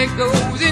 it goes.